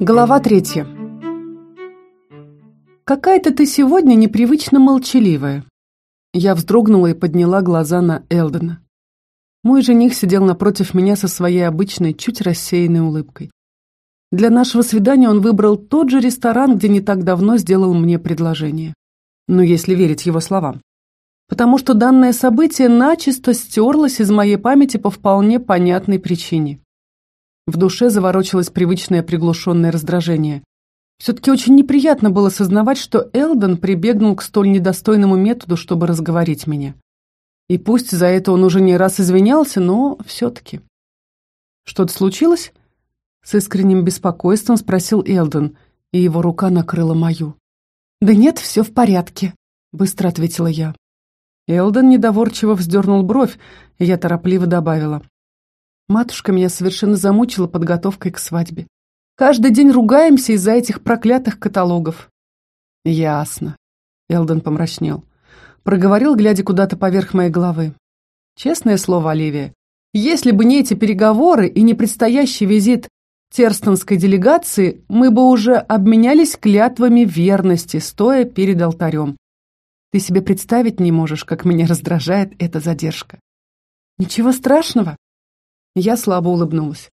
Глава третья. «Какая-то ты сегодня непривычно молчаливая». Я вздрогнула и подняла глаза на Элдена. Мой жених сидел напротив меня со своей обычной, чуть рассеянной улыбкой. Для нашего свидания он выбрал тот же ресторан, где не так давно сделал мне предложение. Ну, если верить его словам. Потому что данное событие начисто стерлось из моей памяти по вполне понятной причине. В душе заворочилось привычное приглушенное раздражение. Все-таки очень неприятно было сознавать, что Элден прибегнул к столь недостойному методу, чтобы разговорить меня. И пусть за это он уже не раз извинялся, но все-таки. «Что-то случилось?» С искренним беспокойством спросил Элден, и его рука накрыла мою. «Да нет, все в порядке», — быстро ответила я. Элден недоворчиво вздернул бровь, и я торопливо добавила. Матушка меня совершенно замучила подготовкой к свадьбе. Каждый день ругаемся из-за этих проклятых каталогов. Ясно. Элден помрачнел. Проговорил, глядя куда-то поверх моей головы. Честное слово, Оливия, если бы не эти переговоры и не предстоящий визит терстонской делегации, мы бы уже обменялись клятвами верности, стоя перед алтарем. Ты себе представить не можешь, как меня раздражает эта задержка. Ничего страшного, я слабо улыбнулась.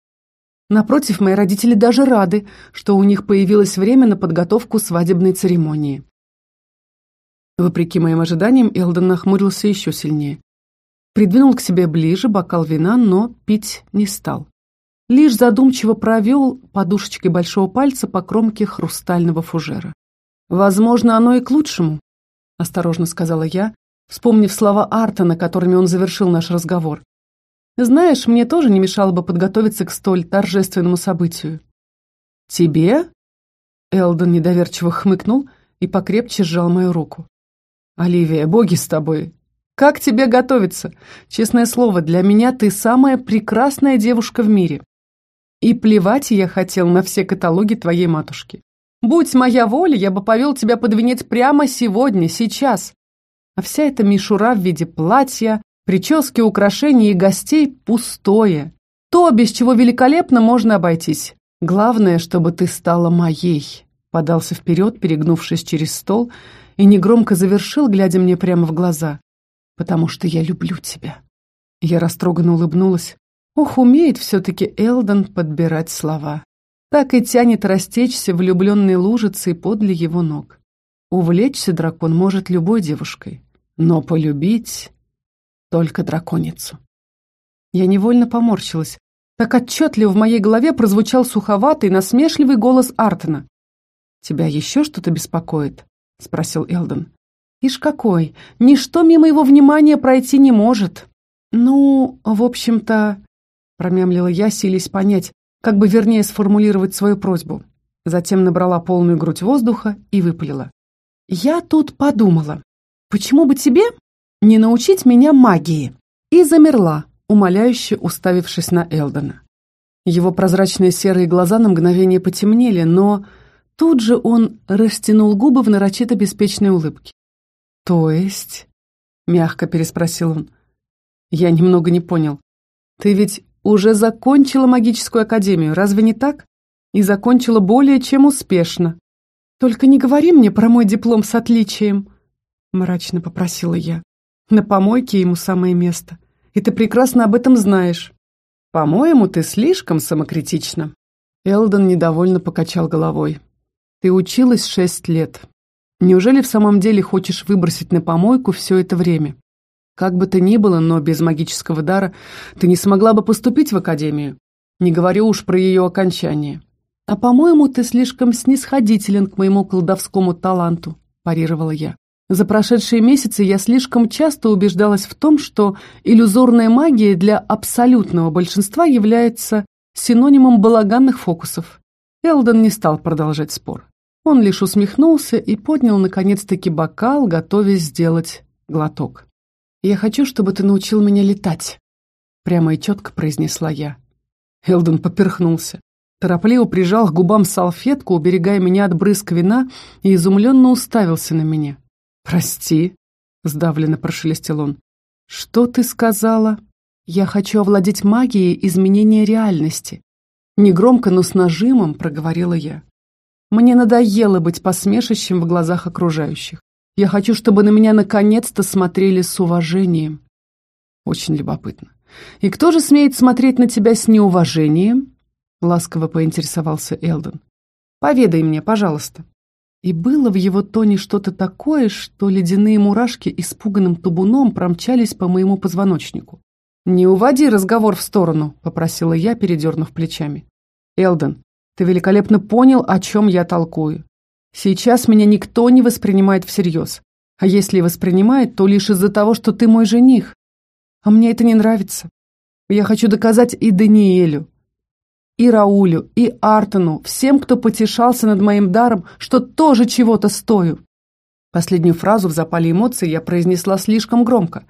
Напротив, мои родители даже рады, что у них появилось время на подготовку свадебной церемонии. Вопреки моим ожиданиям, Элдон нахмурился еще сильнее. Придвинул к себе ближе бокал вина, но пить не стал. Лишь задумчиво провел подушечкой большого пальца по кромке хрустального фужера. «Возможно, оно и к лучшему», — осторожно сказала я, вспомнив слова Артона, которыми он завершил наш разговор. Знаешь, мне тоже не мешало бы подготовиться к столь торжественному событию. Тебе? Элдон недоверчиво хмыкнул и покрепче сжал мою руку. Оливия, боги с тобой. Как тебе готовиться? Честное слово, для меня ты самая прекрасная девушка в мире. И плевать я хотел на все каталоги твоей матушки. Будь моя воля, я бы повел тебя под венец прямо сегодня, сейчас. А вся эта мишура в виде платья, Прически, украшения и гостей пустое. То, без чего великолепно можно обойтись. Главное, чтобы ты стала моей. Подался вперед, перегнувшись через стол, и негромко завершил, глядя мне прямо в глаза. Потому что я люблю тебя. Я растроганно улыбнулась. Ох, умеет все-таки Элдон подбирать слова. Так и тянет растечься влюбленной лужицей подле его ног. Увлечься дракон может любой девушкой, но полюбить только драконицу. Я невольно поморщилась. Так отчетливо в моей голове прозвучал суховатый, насмешливый голос Артена. «Тебя еще что-то беспокоит?» — спросил Элден. «Ишь какой! Ничто мимо его внимания пройти не может!» «Ну, в общем-то...» — промямлила я, силясь понять, как бы вернее сформулировать свою просьбу. Затем набрала полную грудь воздуха и выпалила. «Я тут подумала, почему бы тебе не научить меня магии!» И замерла, умоляюще уставившись на Элдона. Его прозрачные серые глаза на мгновение потемнели, но тут же он растянул губы в нарочито беспечной улыбке. «То есть?» — мягко переспросил он. Я немного не понял. «Ты ведь уже закончила магическую академию, разве не так? И закончила более чем успешно. Только не говори мне про мой диплом с отличием», — мрачно попросила я. На помойке ему самое место. И ты прекрасно об этом знаешь. По-моему, ты слишком самокритична. Элдон недовольно покачал головой. Ты училась шесть лет. Неужели в самом деле хочешь выбросить на помойку все это время? Как бы то ни было, но без магического дара ты не смогла бы поступить в академию. Не говорю уж про ее окончание. А, по-моему, ты слишком снисходителен к моему колдовскому таланту, парировала я. За прошедшие месяцы я слишком часто убеждалась в том, что иллюзорная магия для абсолютного большинства является синонимом балаганных фокусов. Элдон не стал продолжать спор. Он лишь усмехнулся и поднял наконец-таки бокал, готовясь сделать глоток. «Я хочу, чтобы ты научил меня летать», — прямо и четко произнесла я. Элдон поперхнулся. Торопливо прижал к губам салфетку, уберегая меня от брызг вина, и изумленно уставился на меня. «Прости», — сдавленно прошелестел он. «Что ты сказала?» «Я хочу овладеть магией изменения реальности. Негромко, но с нажимом проговорила я. Мне надоело быть посмешищем в глазах окружающих. Я хочу, чтобы на меня наконец-то смотрели с уважением. Очень любопытно. И кто же смеет смотреть на тебя с неуважением? Ласково поинтересовался Элден. Поведай мне, пожалуйста. И было в его тоне что-то такое, что ледяные мурашки испуганным табуном промчались по моему позвоночнику. «Не уводи разговор в сторону», — попросила я, передернув плечами. «Элден, ты великолепно понял, о чем я толкую. Сейчас меня никто не воспринимает всерьез. А если и воспринимает, то лишь из-за того, что ты мой жених. А мне это не нравится. Я хочу доказать и Даниэлю, и Раулю, и Артону, всем, кто потешался над моим даром, что тоже чего-то стою. Последнюю фразу в запале эмоций я произнесла слишком громко.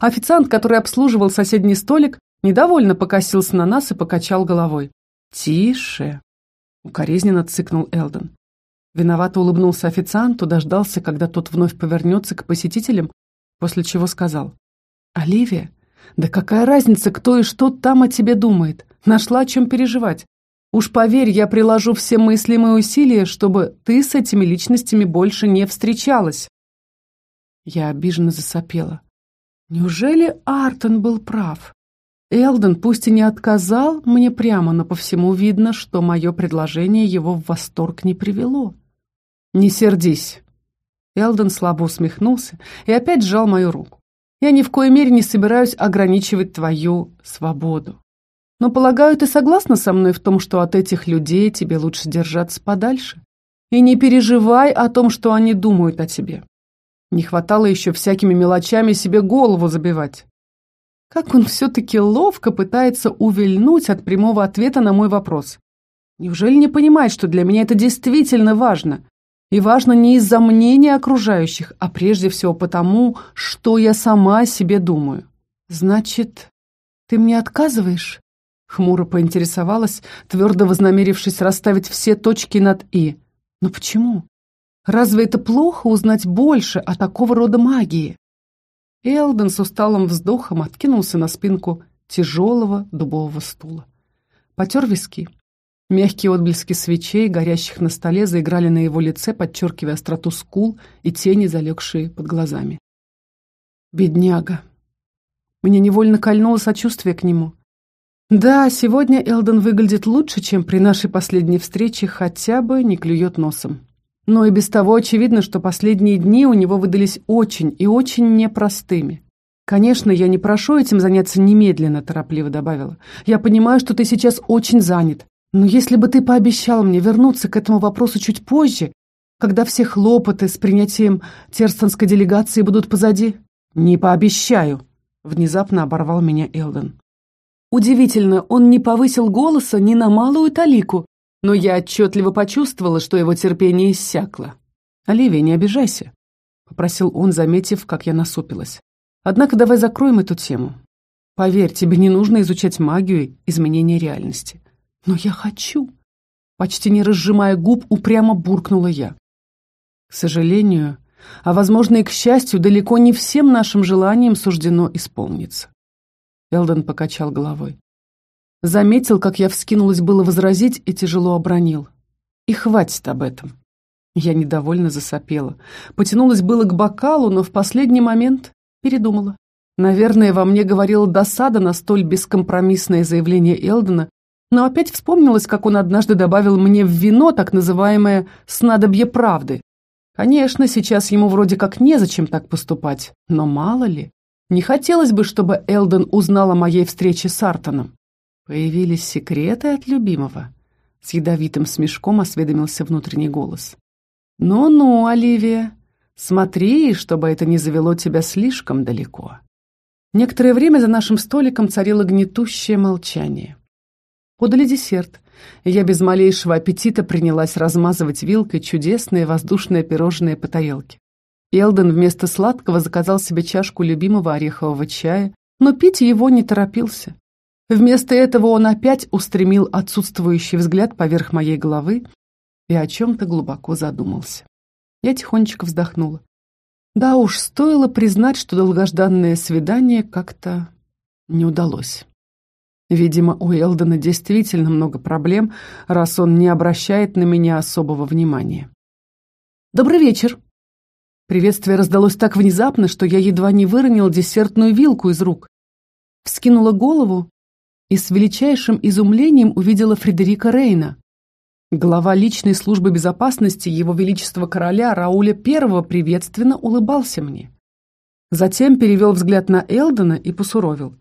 Официант, который обслуживал соседний столик, недовольно покосился на нас и покачал головой. «Тише!» — укоризненно цыкнул Элден. Виновато улыбнулся официанту, дождался, когда тот вновь повернется к посетителям, после чего сказал. «Оливия, да какая разница, кто и что там о тебе думает? Нашла о чем переживать. Уж поверь, я приложу все мыслимые усилия, чтобы ты с этими личностями больше не встречалась». Я обиженно засопела. Неужели Артон был прав? Элден пусть и не отказал мне прямо, но по всему видно, что мое предложение его в восторг не привело. «Не сердись!» Элден слабо усмехнулся и опять сжал мою руку. «Я ни в коей мере не собираюсь ограничивать твою свободу. Но, полагаю, ты согласна со мной в том, что от этих людей тебе лучше держаться подальше? И не переживай о том, что они думают о тебе. Не хватало еще всякими мелочами себе голову забивать. Как он все-таки ловко пытается увильнуть от прямого ответа на мой вопрос. Неужели не понимает, что для меня это действительно важно? И важно не из-за мнения окружающих, а прежде всего потому, что я сама о себе думаю. Значит, ты мне отказываешь? Хмуро поинтересовалась, твердо вознамерившись расставить все точки над «и». Но почему? Разве это плохо узнать больше о такого рода магии? Элден с усталым вздохом откинулся на спинку тяжелого дубового стула. Потер виски. Мягкие отблески свечей, горящих на столе, заиграли на его лице, подчеркивая остроту скул и тени, залегшие под глазами. Бедняга. Мне невольно кольнуло сочувствие к нему. Да, сегодня Элден выглядит лучше, чем при нашей последней встрече, хотя бы не клюет носом. Но и без того очевидно, что последние дни у него выдались очень и очень непростыми. «Конечно, я не прошу этим заняться немедленно», — торопливо добавила. «Я понимаю, что ты сейчас очень занят. Но если бы ты пообещал мне вернуться к этому вопросу чуть позже, когда все хлопоты с принятием терстонской делегации будут позади...» «Не пообещаю», — внезапно оборвал меня Элден. Удивительно, он не повысил голоса ни на малую талику, но я отчетливо почувствовала, что его терпение иссякло. «Оливия, не обижайся», — попросил он, заметив, как я насупилась. «Однако давай закроем эту тему. Поверь, тебе не нужно изучать магию изменения реальности». «Но я хочу», — почти не разжимая губ, упрямо буркнула я. К сожалению, а, возможно, и к счастью, далеко не всем нашим желаниям суждено исполниться. Элден покачал головой. Заметил, как я вскинулась было возразить и тяжело обронил. И хватит об этом. Я недовольно засопела. Потянулась было к бокалу, но в последний момент передумала. Наверное, во мне говорила досада на столь бескомпромиссное заявление Элдена, но опять вспомнилось, как он однажды добавил мне в вино так называемое «снадобье правды». Конечно, сейчас ему вроде как незачем так поступать, но мало ли. Не хотелось бы, чтобы Элден узнал о моей встрече с Артоном. Появились секреты от любимого. С ядовитым смешком осведомился внутренний голос. «Ну-ну, Оливия, смотри, чтобы это не завело тебя слишком далеко». Некоторое время за нашим столиком царило гнетущее молчание. Подали десерт, я без малейшего аппетита принялась размазывать вилкой чудесное воздушное пирожное по тарелке. Элден вместо сладкого заказал себе чашку любимого орехового чая, но пить его не торопился. Вместо этого он опять устремил отсутствующий взгляд поверх моей головы и о чем-то глубоко задумался. Я тихонечко вздохнула. Да уж, стоило признать, что долгожданное свидание как-то не удалось. Видимо, у Элдена действительно много проблем, раз он не обращает на меня особого внимания. «Добрый вечер!» Приветствие раздалось так внезапно, что я едва не выронил десертную вилку из рук. Вскинула голову и с величайшим изумлением увидела Фредерика Рейна. Глава личной службы безопасности Его Величества Короля Рауля I приветственно улыбался мне. Затем перевел взгляд на Элдена и посуровил.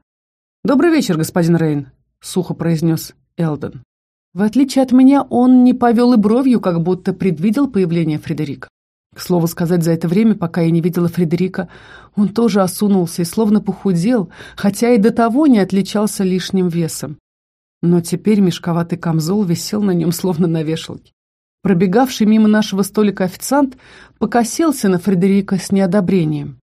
«Добрый вечер, господин Рейн», — сухо произнес Элден. В отличие от меня, он не повел и бровью, как будто предвидел появление Фредерика. К слову сказать, за это время, пока я не видела Фредерика, он тоже осунулся и словно похудел, хотя и до того не отличался лишним весом. Но теперь мешковатый камзол висел на нем словно на вешалке. Пробегавший мимо нашего столика официант покосился на Фредерика с неодобрением.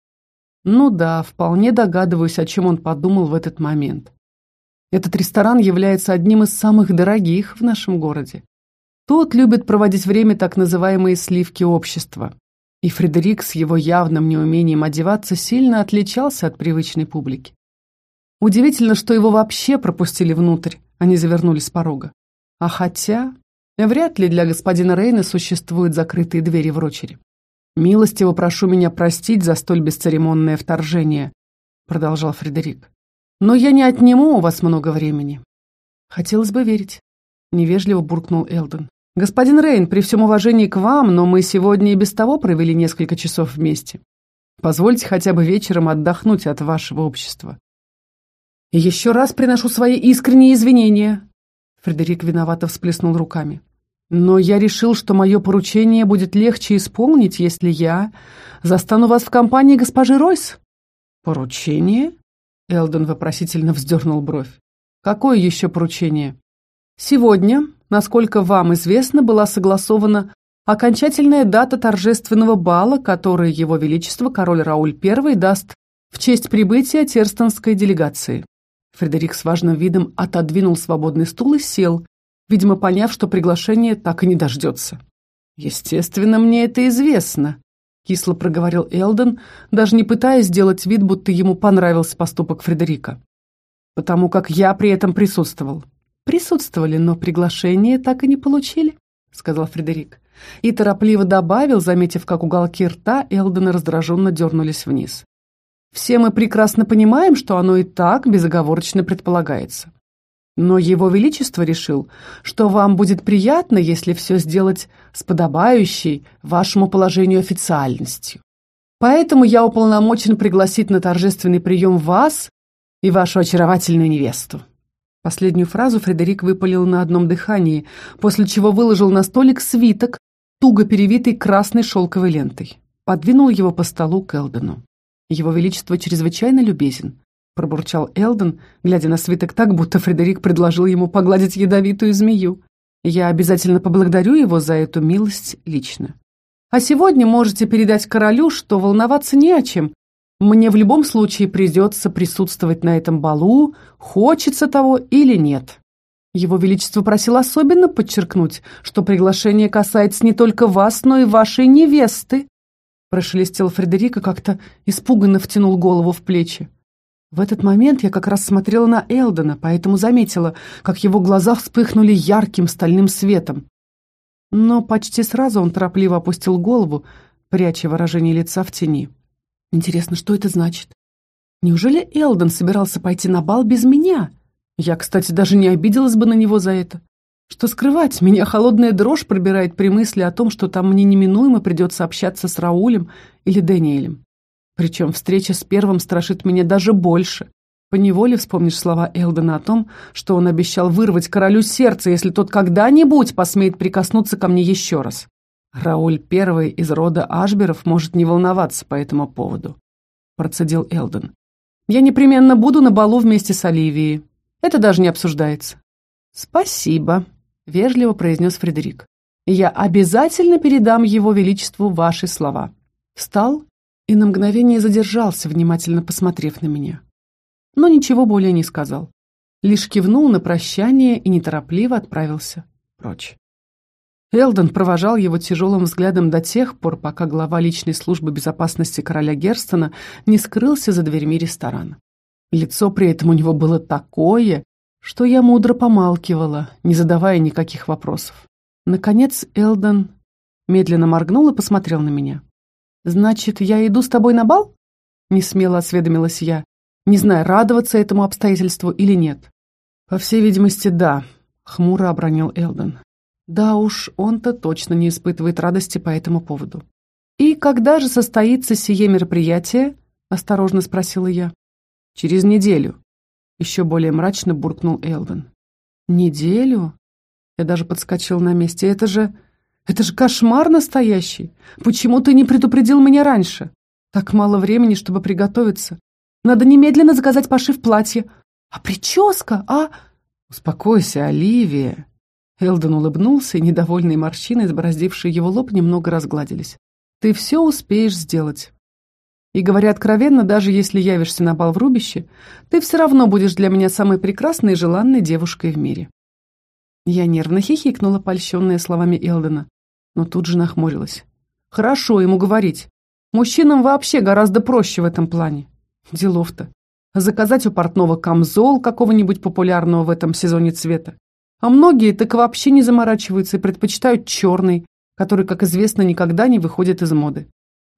Ну да, вполне догадываюсь, о чем он подумал в этот момент. Этот ресторан является одним из самых дорогих в нашем городе. Тут любят проводить время так называемые сливки общества. И Фредерик с его явным неумением одеваться сильно отличался от привычной публики. Удивительно, что его вообще пропустили внутрь, а не завернули с порога. А хотя, вряд ли для господина Рейна существуют закрытые двери в рочере. «Милостиво прошу меня простить за столь бесцеремонное вторжение», продолжал Фредерик. «Но я не отниму у вас много времени». «Хотелось бы верить», — невежливо буркнул Элден. «Господин Рейн, при всем уважении к вам, но мы сегодня и без того провели несколько часов вместе. Позвольте хотя бы вечером отдохнуть от вашего общества». «Еще раз приношу свои искренние извинения!» Фредерик виновато всплеснул руками. «Но я решил, что мое поручение будет легче исполнить, если я застану вас в компании госпожи Ройс». «Поручение?» Элден вопросительно вздернул бровь. «Какое еще поручение?» «Сегодня насколько вам известно, была согласована окончательная дата торжественного бала, который Его Величество король Рауль I даст в честь прибытия терстонской делегации. Фредерик с важным видом отодвинул свободный стул и сел, видимо, поняв, что приглашение так и не дождется. «Естественно, мне это известно», — кисло проговорил Элден, даже не пытаясь сделать вид, будто ему понравился поступок Фредерика. «Потому как я при этом присутствовал. «Присутствовали, но приглашение так и не получили», — сказал Фредерик. И торопливо добавил, заметив, как уголки рта Элдена раздраженно дернулись вниз. «Все мы прекрасно понимаем, что оно и так безоговорочно предполагается. Но Его Величество решил, что вам будет приятно, если все сделать с подобающей вашему положению официальностью. Поэтому я уполномочен пригласить на торжественный прием вас и вашу очаровательную невесту». Последнюю фразу Фредерик выпалил на одном дыхании, после чего выложил на столик свиток, туго перевитый красной шелковой лентой. Подвинул его по столу к Элдену. «Его Величество чрезвычайно любезен», — пробурчал Элден, глядя на свиток так, будто Фредерик предложил ему погладить ядовитую змею. «Я обязательно поблагодарю его за эту милость лично. А сегодня можете передать королю, что волноваться не о чем, мне в любом случае придется присутствовать на этом балу, хочется того или нет. Его Величество просил особенно подчеркнуть, что приглашение касается не только вас, но и вашей невесты. Прошелестел Фредерика, как-то испуганно втянул голову в плечи. В этот момент я как раз смотрела на Элдена, поэтому заметила, как его глаза вспыхнули ярким стальным светом. Но почти сразу он торопливо опустил голову, пряча выражение лица в тени. Интересно, что это значит? Неужели Элден собирался пойти на бал без меня? Я, кстати, даже не обиделась бы на него за это. Что скрывать, меня холодная дрожь пробирает при мысли о том, что там мне неминуемо придется общаться с Раулем или Дэниелем. Причем встреча с первым страшит меня даже больше. Поневоле вспомнишь слова Элдена о том, что он обещал вырвать королю сердце, если тот когда-нибудь посмеет прикоснуться ко мне еще раз. Рауль первый из рода Ашберов может не волноваться по этому поводу, процедил Элден. Я непременно буду на балу вместе с Оливией. Это даже не обсуждается. Спасибо, вежливо произнес Фредерик. Я обязательно передам его величеству ваши слова. Встал и на мгновение задержался, внимательно посмотрев на меня. Но ничего более не сказал. Лишь кивнул на прощание и неторопливо отправился прочь. Элден провожал его тяжелым взглядом до тех пор, пока глава личной службы безопасности короля Герстона не скрылся за дверьми ресторана. Лицо при этом у него было такое, что я мудро помалкивала, не задавая никаких вопросов. Наконец Элден медленно моргнул и посмотрел на меня. «Значит, я иду с тобой на бал?» Несмело осведомилась я, не зная, радоваться этому обстоятельству или нет. «По всей видимости, да», — хмуро обронил Элден. «Да уж, он-то точно не испытывает радости по этому поводу». «И когда же состоится сие мероприятие?» — осторожно спросила я. «Через неделю», — еще более мрачно буркнул Элден. «Неделю?» Я даже подскочил на месте. «Это же... это же кошмар настоящий! Почему ты не предупредил меня раньше? Так мало времени, чтобы приготовиться. Надо немедленно заказать пошив платья. А прическа, а...» «Успокойся, Оливия!» Элден улыбнулся, и недовольные морщины, избороздившие его лоб, немного разгладились. «Ты все успеешь сделать. И говоря откровенно, даже если явишься на бал в рубище, ты все равно будешь для меня самой прекрасной и желанной девушкой в мире». Я нервно хихикнула, польщенная словами Элдена, но тут же нахмурилась. «Хорошо ему говорить. Мужчинам вообще гораздо проще в этом плане. Делов-то. Заказать у портного камзол какого-нибудь популярного в этом сезоне цвета. А многие так вообще не заморачиваются и предпочитают черный, который, как известно, никогда не выходит из моды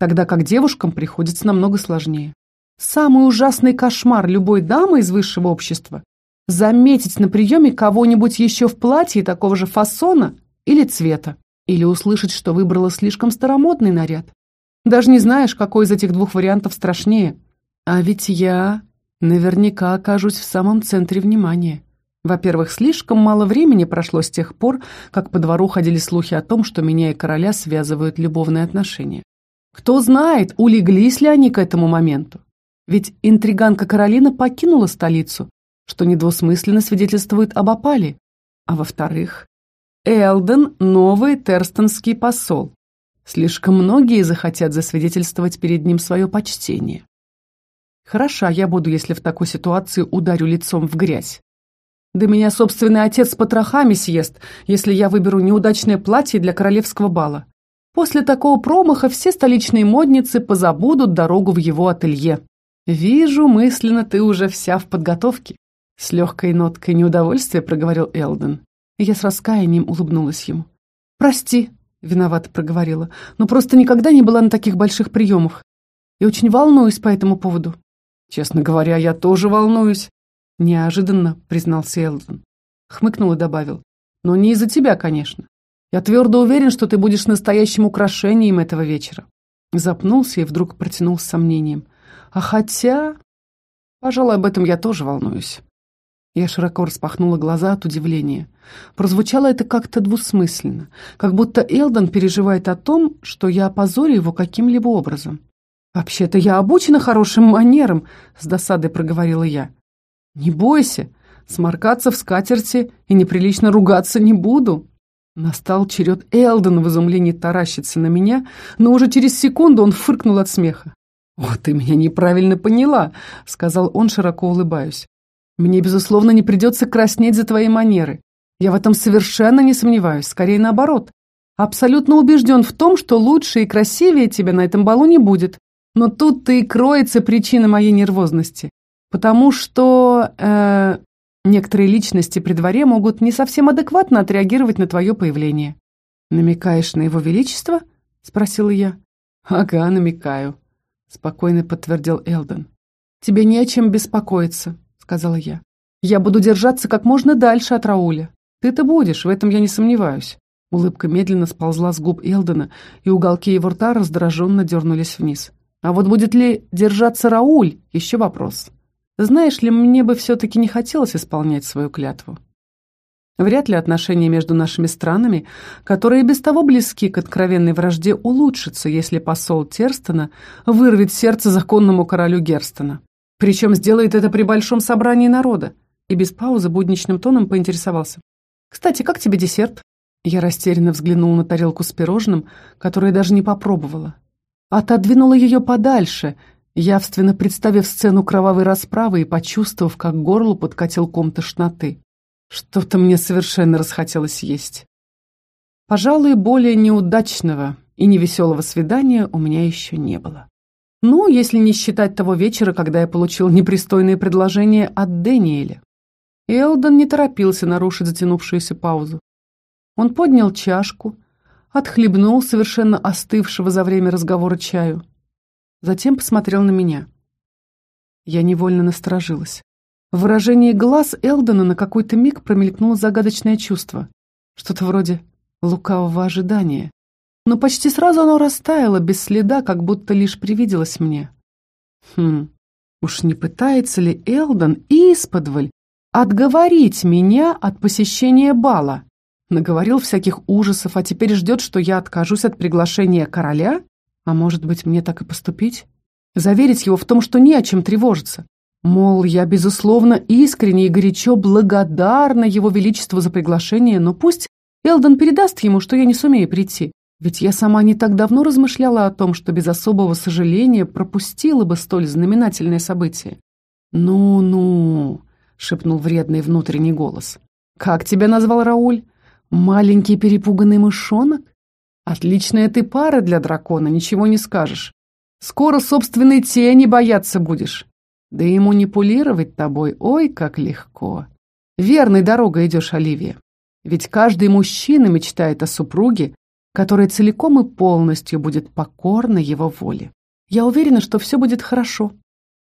тогда как девушкам приходится намного сложнее. Самый ужасный кошмар любой дамы из высшего общества – заметить на приеме кого-нибудь еще в платье такого же фасона или цвета, или услышать, что выбрала слишком старомодный наряд. Даже не знаешь, какой из этих двух вариантов страшнее. А ведь я наверняка окажусь в самом центре внимания. Во-первых, слишком мало времени прошло с тех пор, как по двору ходили слухи о том, что меня и короля связывают любовные отношения. Кто знает, улеглись ли они к этому моменту. Ведь интриганка Каролина покинула столицу, что недвусмысленно свидетельствует об опале. А во-вторых, Элден – новый терстонский посол. Слишком многие захотят засвидетельствовать перед ним свое почтение. Хороша я буду, если в такой ситуации ударю лицом в грязь. Да меня собственный отец с потрохами съест, если я выберу неудачное платье для королевского бала. После такого промаха все столичные модницы позабудут дорогу в его ателье. «Вижу, мысленно ты уже вся в подготовке», — с легкой ноткой неудовольствия проговорил Элден. Я с раскаянием улыбнулась ему. «Прости», — виновато проговорила, «но просто никогда не была на таких больших приемах. И очень волнуюсь по этому поводу». «Честно говоря, я тоже волнуюсь», — неожиданно признался Элден. Хмыкнул и добавил. «Но не из-за тебя, конечно. Я твердо уверен, что ты будешь настоящим украшением этого вечера. Запнулся и вдруг протянул с сомнением. А хотя... Пожалуй, об этом я тоже волнуюсь. Я широко распахнула глаза от удивления. Прозвучало это как-то двусмысленно, как будто Элдон переживает о том, что я опозорю его каким-либо образом. «Вообще-то я обучена хорошим манерам», — с досадой проговорила я. «Не бойся, сморкаться в скатерти и неприлично ругаться не буду», Настал черед Элдена в изумлении таращиться на меня, но уже через секунду он фыркнул от смеха. «О, ты меня неправильно поняла», — сказал он, широко улыбаясь. «Мне, безусловно, не придется краснеть за твои манеры. Я в этом совершенно не сомневаюсь, скорее наоборот. Абсолютно убежден в том, что лучше и красивее тебя на этом балу не будет. Но тут-то и кроется причина моей нервозности. Потому что... Э, Некоторые личности при дворе могут не совсем адекватно отреагировать на твое появление. «Намекаешь на его величество?» — спросила я. «Ага, намекаю», — спокойно подтвердил Элден. «Тебе не о чем беспокоиться», — сказала я. «Я буду держаться как можно дальше от Рауля. Ты-то будешь, в этом я не сомневаюсь». Улыбка медленно сползла с губ Элдена, и уголки его рта раздраженно дернулись вниз. «А вот будет ли держаться Рауль, еще вопрос». Знаешь ли, мне бы все-таки не хотелось исполнять свою клятву. Вряд ли отношения между нашими странами, которые без того близки к откровенной вражде, улучшатся, если посол Терстона вырвет сердце законному королю Герстона. Причем сделает это при большом собрании народа. И без паузы будничным тоном поинтересовался. «Кстати, как тебе десерт?» Я растерянно взглянула на тарелку с пирожным, которое даже не попробовала. Отодвинула ее подальше — явственно представив сцену кровавой расправы и почувствовав, как горло подкатил ком тошноты. Что-то мне совершенно расхотелось есть. Пожалуй, более неудачного и невеселого свидания у меня еще не было. Ну, если не считать того вечера, когда я получил непристойное предложение от Дэниеля. Элдон не торопился нарушить затянувшуюся паузу. Он поднял чашку, отхлебнул совершенно остывшего за время разговора чаю. Затем посмотрел на меня. Я невольно насторожилась. В выражении глаз Элдона на какой-то миг промелькнуло загадочное чувство. Что-то вроде лукавого ожидания. Но почти сразу оно растаяло, без следа, как будто лишь привиделось мне. Хм, уж не пытается ли Элдон исподволь отговорить меня от посещения бала? Наговорил всяких ужасов, а теперь ждет, что я откажусь от приглашения короля? А может быть, мне так и поступить? Заверить его в том, что не о чем тревожиться. Мол, я, безусловно, искренне и горячо благодарна его величеству за приглашение, но пусть Элдон передаст ему, что я не сумею прийти. Ведь я сама не так давно размышляла о том, что без особого сожаления пропустила бы столь знаменательное событие. «Ну-ну», — шепнул вредный внутренний голос. «Как тебя назвал Рауль? Маленький перепуганный мышонок? Отличная ты пара для дракона, ничего не скажешь. Скоро собственной тени бояться будешь. Да и манипулировать тобой, ой, как легко. Верной дорогой идешь, Оливия. Ведь каждый мужчина мечтает о супруге, которая целиком и полностью будет покорна его воле. Я уверена, что все будет хорошо,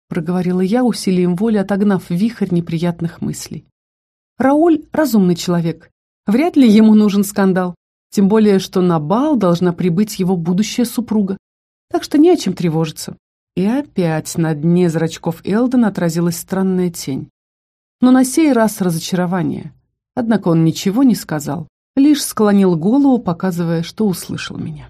проговорила я усилием воли, отогнав вихрь неприятных мыслей. Рауль — разумный человек, Вряд ли ему нужен скандал, тем более, что на бал должна прибыть его будущая супруга. Так что не о чем тревожиться. И опять на дне зрачков Элдона отразилась странная тень. Но на сей раз разочарование. Однако он ничего не сказал, лишь склонил голову, показывая, что услышал меня.